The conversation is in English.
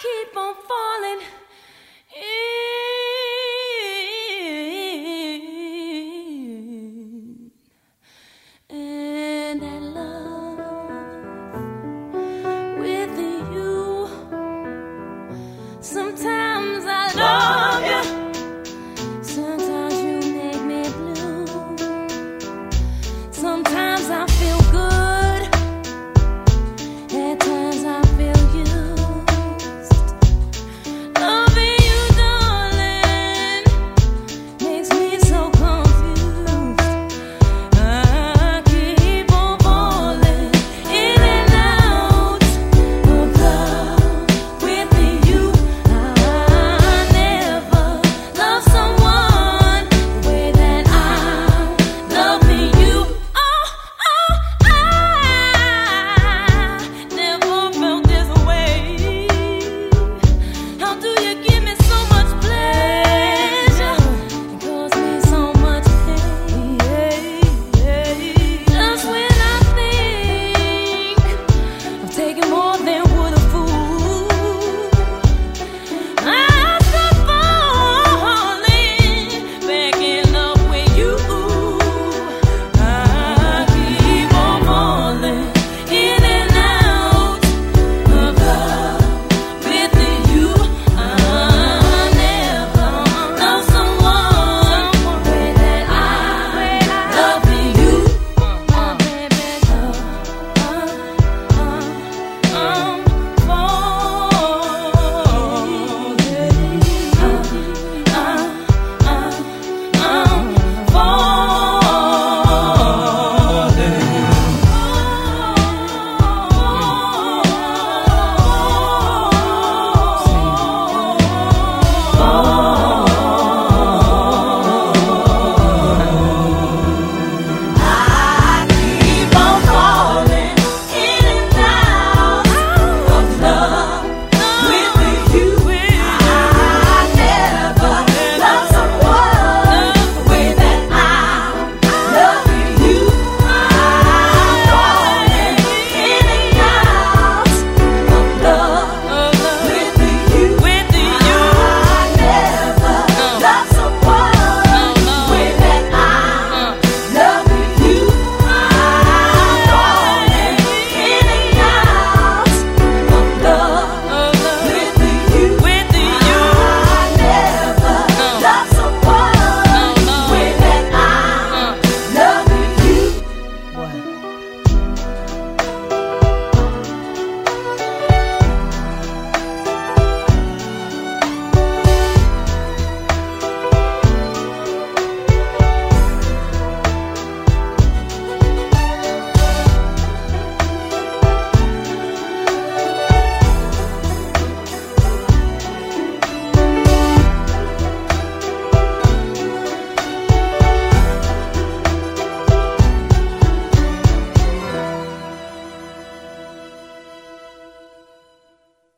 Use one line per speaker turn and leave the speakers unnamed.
keep on falling.